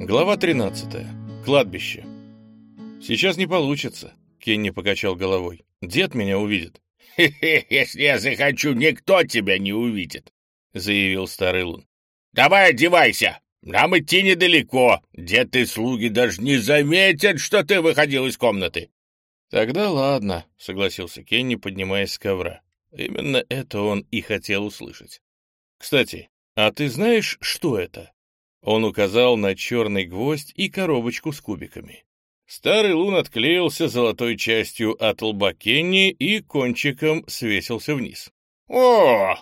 Глава 13. Кладбище. «Сейчас не получится», — Кенни покачал головой. «Дед меня увидит». «Хе-хе, если я захочу, никто тебя не увидит», — заявил старый лун. «Давай одевайся, нам идти недалеко. Дед и слуги даже не заметят, что ты выходил из комнаты». «Тогда ладно», — согласился Кенни, поднимаясь с ковра. Именно это он и хотел услышать. «Кстати, а ты знаешь, что это?» Он указал на черный гвоздь и коробочку с кубиками. Старый лун отклеился золотой частью от лба Кенни и кончиком свесился вниз. «О,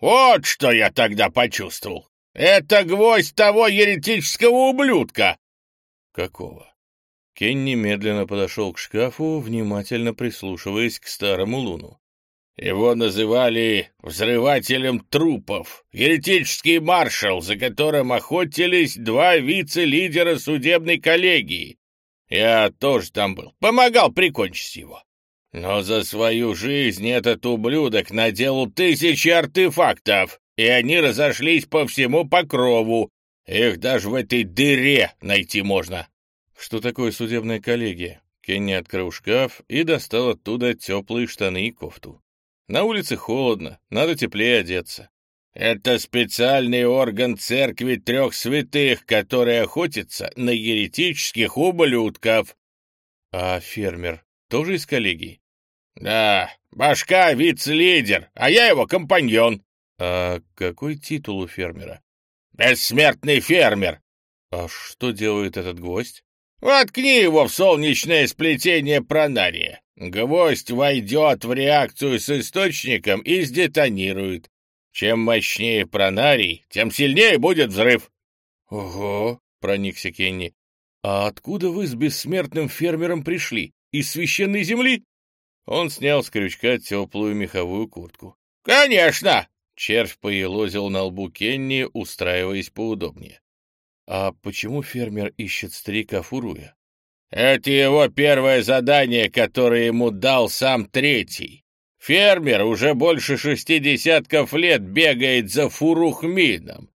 вот что я тогда почувствовал! Это гвоздь того еретического ублюдка!» «Какого?» Кенни медленно подошел к шкафу, внимательно прислушиваясь к старому луну. Его называли «взрывателем трупов», еретический маршал, за которым охотились два вице-лидера судебной коллегии. Я тоже там был, помогал прикончить его. Но за свою жизнь этот ублюдок наделал тысячи артефактов, и они разошлись по всему покрову. Их даже в этой дыре найти можно. Что такое судебная коллегия? Кенни открыл шкаф и достал оттуда теплые штаны и кофту. На улице холодно, надо теплее одеться. Это специальный орган церкви трех святых, который охотится на еретических ублюдков. А фермер тоже из коллегии? Да, башка вице-лидер, а я его компаньон. А какой титул у фермера? Бессмертный фермер. А что делает этот гвоздь? Воткни его в солнечное сплетение пронария. Гвоздь войдет в реакцию с источником и сдетонирует. Чем мощнее пронарий, тем сильнее будет взрыв. — Ого, — проникся Кенни. — А откуда вы с бессмертным фермером пришли? Из священной земли? Он снял с крючка теплую меховую куртку. — Конечно! — червь поелозил на лбу Кенни, устраиваясь поудобнее. — А почему фермер ищет старика Фуруя? Это его первое задание, которое ему дал сам третий. Фермер уже больше шести десятков лет бегает за фурухмином.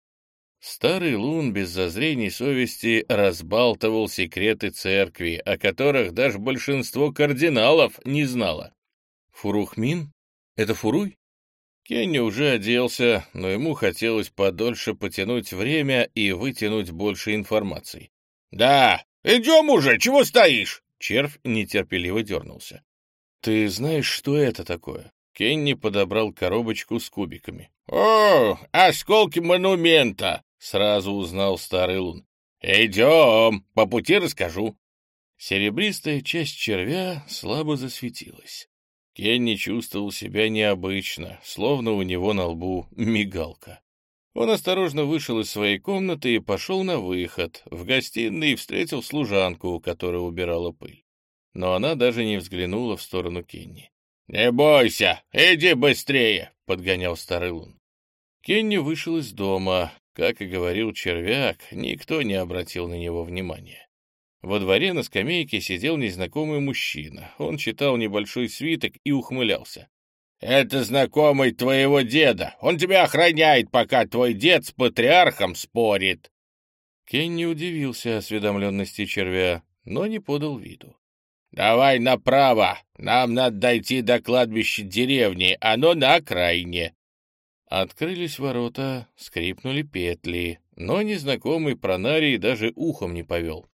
Старый лун без зазрений совести разбалтывал секреты церкви, о которых даже большинство кардиналов не знало. Фурухмин? Это фуруй? Кенни уже оделся, но ему хотелось подольше потянуть время и вытянуть больше информации. «Да, «Идем уже, чего стоишь?» Червь нетерпеливо дернулся. «Ты знаешь, что это такое?» Кенни подобрал коробочку с кубиками. «О, осколки монумента!» — сразу узнал старый лун. «Идем, по пути расскажу». Серебристая часть червя слабо засветилась. Кенни чувствовал себя необычно, словно у него на лбу мигалка. Он осторожно вышел из своей комнаты и пошел на выход. В гостиной встретил служанку, которая убирала пыль. Но она даже не взглянула в сторону Кенни. «Не бойся, иди быстрее!» — подгонял старый лун. Кенни вышел из дома. Как и говорил червяк, никто не обратил на него внимания. Во дворе на скамейке сидел незнакомый мужчина. Он читал небольшой свиток и ухмылялся. «Это знакомый твоего деда. Он тебя охраняет, пока твой дед с патриархом спорит». Кенни удивился осведомленности червя, но не подал виду. «Давай направо. Нам надо дойти до кладбища деревни. Оно на окраине». Открылись ворота, скрипнули петли, но незнакомый пронарий даже ухом не повел.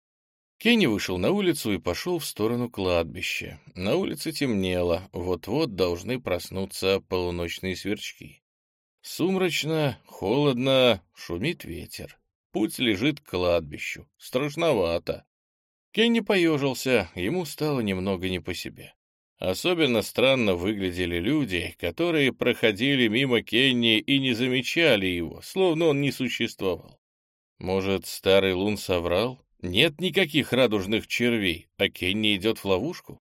Кенни вышел на улицу и пошел в сторону кладбища. На улице темнело, вот-вот должны проснуться полуночные сверчки. Сумрачно, холодно, шумит ветер. Путь лежит к кладбищу. Страшновато. Кенни поежился, ему стало немного не по себе. Особенно странно выглядели люди, которые проходили мимо Кенни и не замечали его, словно он не существовал. Может, старый лун соврал? Нет никаких радужных червей, а Кенни идет в ловушку?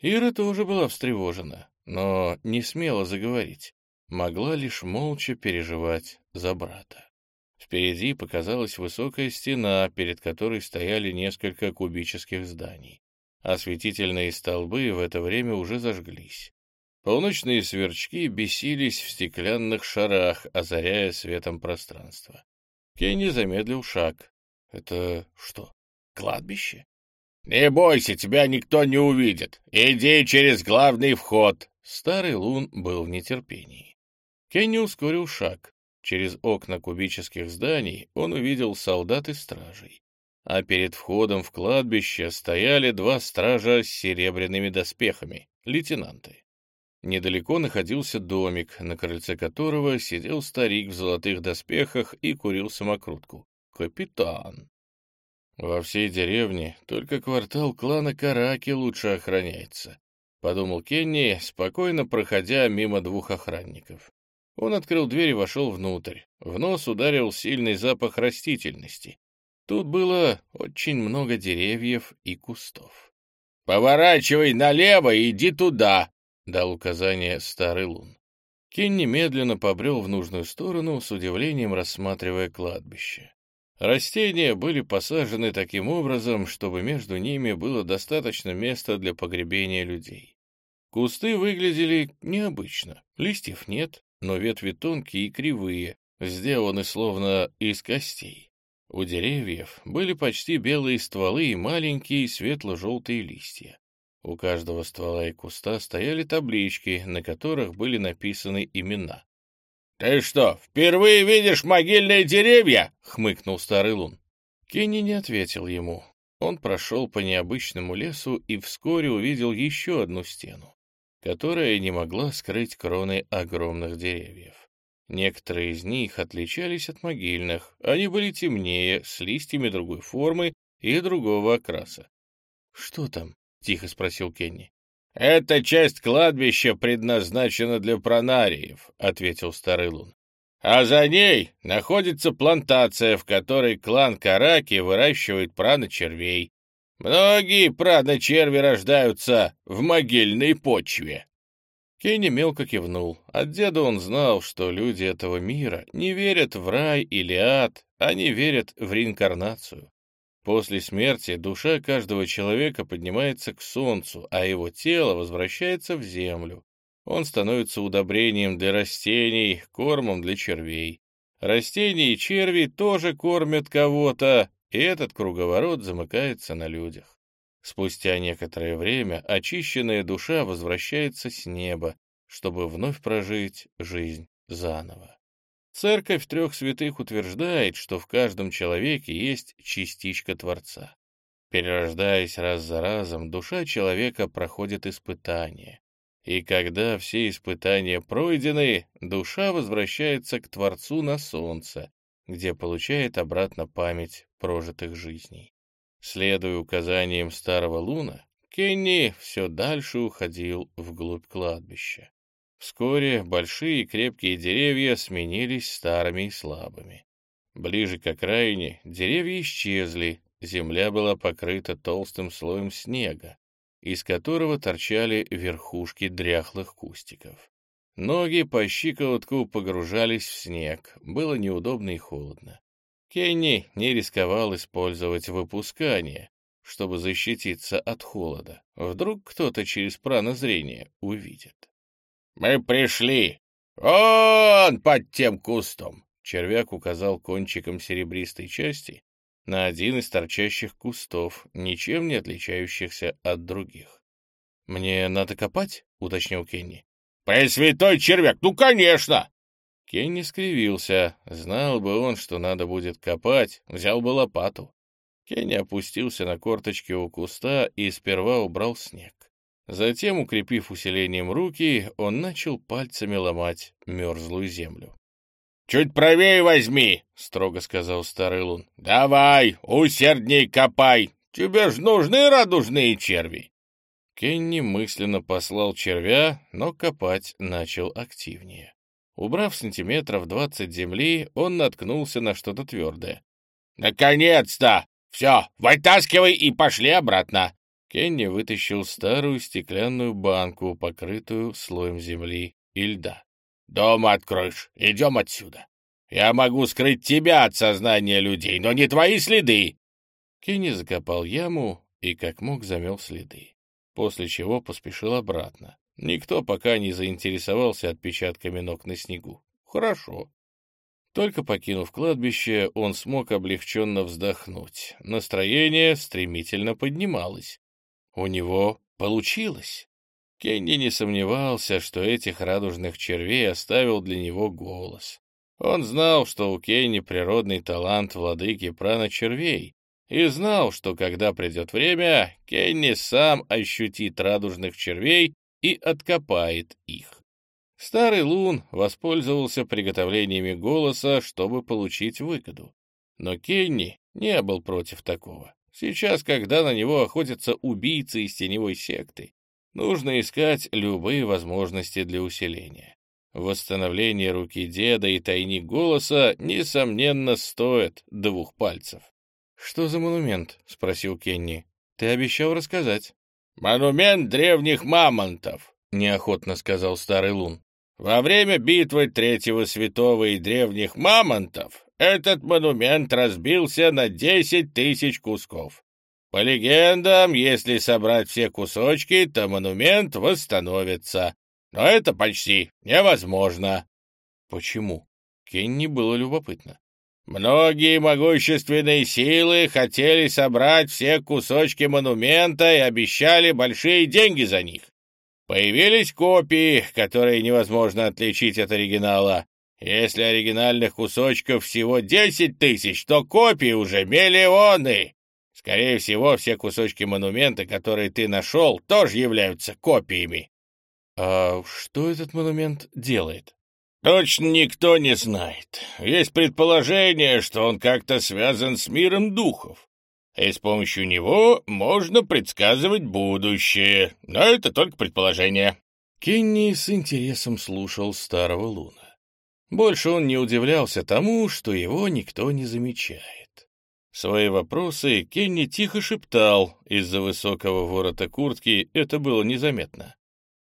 Ира тоже была встревожена, но не смела заговорить. Могла лишь молча переживать за брата. Впереди показалась высокая стена, перед которой стояли несколько кубических зданий. Осветительные столбы в это время уже зажглись. Полночные сверчки бесились в стеклянных шарах, озаряя светом пространство. Кенни замедлил шаг. Это что, кладбище? «Не бойся, тебя никто не увидит. Иди через главный вход». Старый Лун был в нетерпении. Кенни ускорил шаг. Через окна кубических зданий он увидел солдат и стражей. А перед входом в кладбище стояли два стража с серебряными доспехами, лейтенанты. Недалеко находился домик, на крыльце которого сидел старик в золотых доспехах и курил самокрутку. Капитан. Во всей деревне только квартал клана Караки лучше охраняется, подумал Кенни, спокойно проходя мимо двух охранников. Он открыл дверь и вошел внутрь. В нос ударил сильный запах растительности. Тут было очень много деревьев и кустов. «Поворачивай налево и иди туда!» — дал указание старый лун. Кенни медленно побрел в нужную сторону, с удивлением рассматривая кладбище. Растения были посажены таким образом, чтобы между ними было достаточно места для погребения людей. Кусты выглядели необычно, листьев нет, но ветви тонкие и кривые, сделаны словно из костей. У деревьев были почти белые стволы и маленькие светло-желтые листья. У каждого ствола и куста стояли таблички, на которых были написаны имена. «Ты что, впервые видишь могильные деревья?» — хмыкнул старый лун. Кенни не ответил ему. Он прошел по необычному лесу и вскоре увидел еще одну стену, которая не могла скрыть кроны огромных деревьев. Некоторые из них отличались от могильных, они были темнее, с листьями другой формы и другого окраса. «Что там?» — тихо спросил Кенни. «Эта часть кладбища предназначена для пронариев», — ответил Старый Лун. «А за ней находится плантация, в которой клан Караки выращивает праночервей. Многие праночерви рождаются в могильной почве». Кенни мелко кивнул. От деда он знал, что люди этого мира не верят в рай или ад, они верят в реинкарнацию. После смерти душа каждого человека поднимается к солнцу, а его тело возвращается в землю. Он становится удобрением для растений, кормом для червей. Растения и черви тоже кормят кого-то, и этот круговорот замыкается на людях. Спустя некоторое время очищенная душа возвращается с неба, чтобы вновь прожить жизнь заново. Церковь трех святых утверждает, что в каждом человеке есть частичка Творца. Перерождаясь раз за разом, душа человека проходит испытания. И когда все испытания пройдены, душа возвращается к Творцу на солнце, где получает обратно память прожитых жизней. Следуя указаниям старого луна, Кенни все дальше уходил вглубь кладбища. Вскоре большие крепкие деревья сменились старыми и слабыми. Ближе к окраине деревья исчезли, земля была покрыта толстым слоем снега, из которого торчали верхушки дряхлых кустиков. Ноги по щиколотку погружались в снег, было неудобно и холодно. Кенни не рисковал использовать выпускание, чтобы защититься от холода. Вдруг кто-то через пранозрение увидит. «Мы пришли! Он под тем кустом!» Червяк указал кончиком серебристой части на один из торчащих кустов, ничем не отличающихся от других. «Мне надо копать?» — уточнил Кенни. «Пресвятой червяк, ну, конечно!» Кенни скривился. Знал бы он, что надо будет копать, взял бы лопату. Кенни опустился на корточки у куста и сперва убрал снег. Затем, укрепив усилением руки, он начал пальцами ломать мерзлую землю. «Чуть правее возьми!» — строго сказал старый лун. «Давай, усердней копай! Тебе ж нужны радужные черви!» Кенни мысленно послал червя, но копать начал активнее. Убрав сантиметров двадцать земли, он наткнулся на что-то твердое. «Наконец-то! Все, вытаскивай и пошли обратно!» Кенни вытащил старую стеклянную банку, покрытую слоем земли и льда. «Дом откроешь, идем отсюда. Я могу скрыть тебя от сознания людей, но не твои следы!» Кенни закопал яму и как мог замел следы, после чего поспешил обратно. Никто пока не заинтересовался отпечатками ног на снегу. Хорошо. Только покинув кладбище, он смог облегченно вздохнуть. Настроение стремительно поднималось. У него получилось. Кенни не сомневался, что этих радужных червей оставил для него голос. Он знал, что у Кенни природный талант владыки прана червей, и знал, что когда придет время, Кенни сам ощутит радужных червей и откопает их. Старый Лун воспользовался приготовлениями голоса, чтобы получить выгоду. Но Кенни не был против такого. Сейчас, когда на него охотятся убийцы из теневой секты, нужно искать любые возможности для усиления. Восстановление руки деда и тайник голоса, несомненно, стоят двух пальцев. «Что за монумент?» — спросил Кенни. «Ты обещал рассказать». «Монумент древних мамонтов», — неохотно сказал старый Лун. Во время битвы Третьего Святого и древних мамонтов этот монумент разбился на десять тысяч кусков. По легендам, если собрать все кусочки, то монумент восстановится. Но это почти невозможно. Почему? Кенни было любопытно. Многие могущественные силы хотели собрать все кусочки монумента и обещали большие деньги за них. Появились копии, которые невозможно отличить от оригинала. Если оригинальных кусочков всего 10 тысяч, то копий уже миллионы. Скорее всего, все кусочки монумента, которые ты нашел, тоже являются копиями. А что этот монумент делает? Точно никто не знает. Есть предположение, что он как-то связан с миром духов и с помощью него можно предсказывать будущее, но это только предположение». Кенни с интересом слушал старого Луна. Больше он не удивлялся тому, что его никто не замечает. Свои вопросы Кенни тихо шептал, из-за высокого ворота куртки это было незаметно.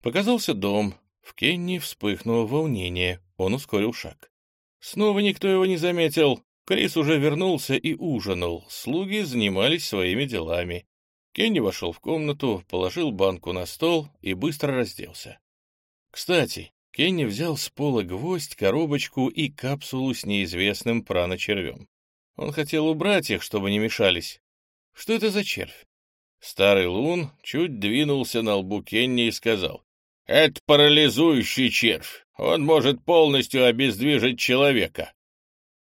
Показался дом, в Кенни вспыхнуло волнение, он ускорил шаг. Снова никто его не заметил, Крис уже вернулся и ужинал, слуги занимались своими делами. Кенни вошел в комнату, положил банку на стол и быстро разделся. Кстати, Кенни взял с пола гвоздь, коробочку и капсулу с неизвестным праночервем. Он хотел убрать их, чтобы не мешались. Что это за червь? Старый Лун чуть двинулся на лбу Кенни и сказал, «Это парализующий червь. Он может полностью обездвижить человека.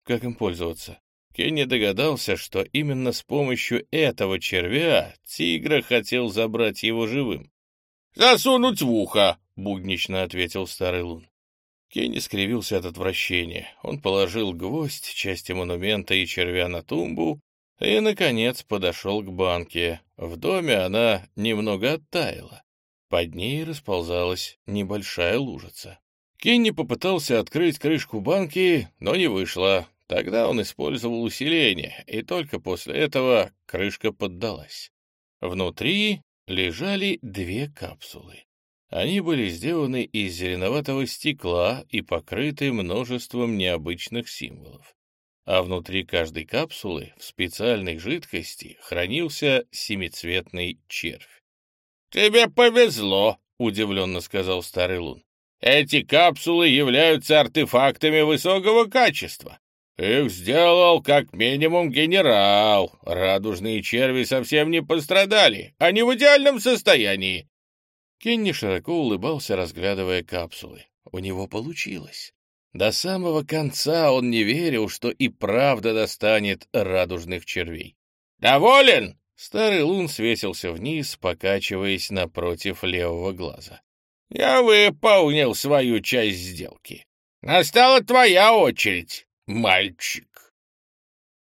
Как им пользоваться? Кенни догадался, что именно с помощью этого червя тигра хотел забрать его живым. «Засунуть в ухо!» — буднично ответил старый лун. Кенни скривился от отвращения. Он положил гвоздь, части монумента и червя на тумбу и, наконец, подошел к банке. В доме она немного оттаяла. Под ней расползалась небольшая лужица. Кенни попытался открыть крышку банки, но не вышло. Тогда он использовал усиление, и только после этого крышка поддалась. Внутри лежали две капсулы. Они были сделаны из зеленоватого стекла и покрыты множеством необычных символов. А внутри каждой капсулы в специальной жидкости хранился семицветный червь. «Тебе повезло», — удивленно сказал Старый Лун. «Эти капсулы являются артефактами высокого качества. Их сделал как минимум генерал. Радужные черви совсем не пострадали. Они в идеальном состоянии. Кенни широко улыбался, разглядывая капсулы. У него получилось. До самого конца он не верил, что и правда достанет радужных червей. «Доволен?» Старый лун свесился вниз, покачиваясь напротив левого глаза. «Я выполнил свою часть сделки. Настала твоя очередь» мальчик.